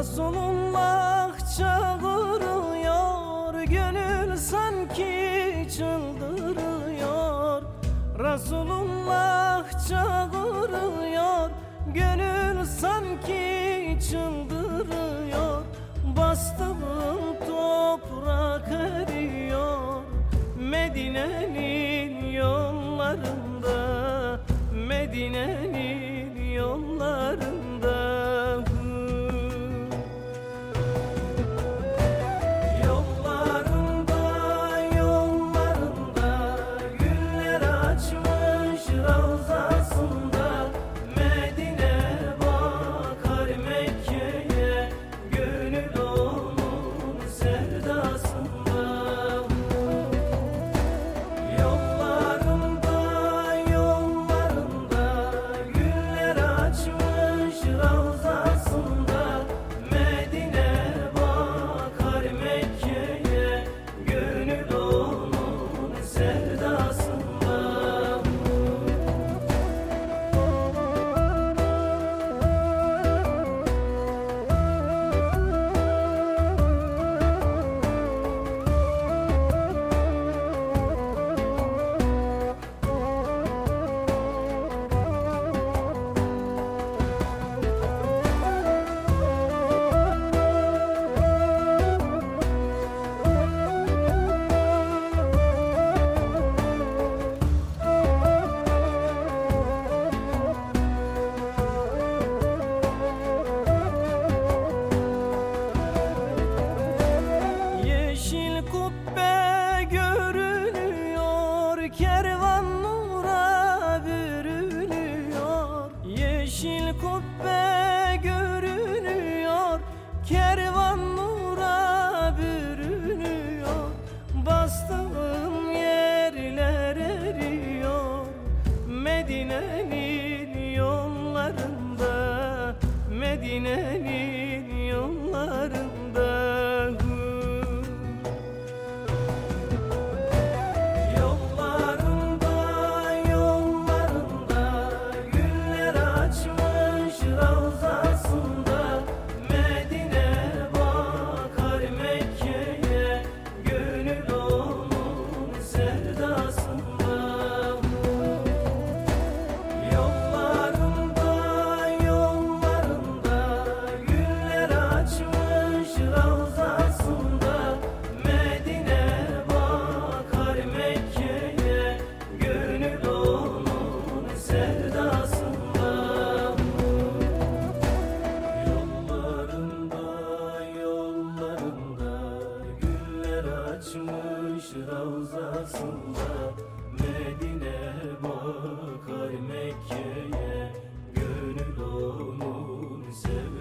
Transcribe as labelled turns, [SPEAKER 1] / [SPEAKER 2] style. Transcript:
[SPEAKER 1] Resulullah çağırıyor Gönül sanki çıldırıyor. Resulullah çağırıyor Gönül sanki çıldırıyor. Bastığım toprak eriyor Medine'nin yolları. onun sevdiği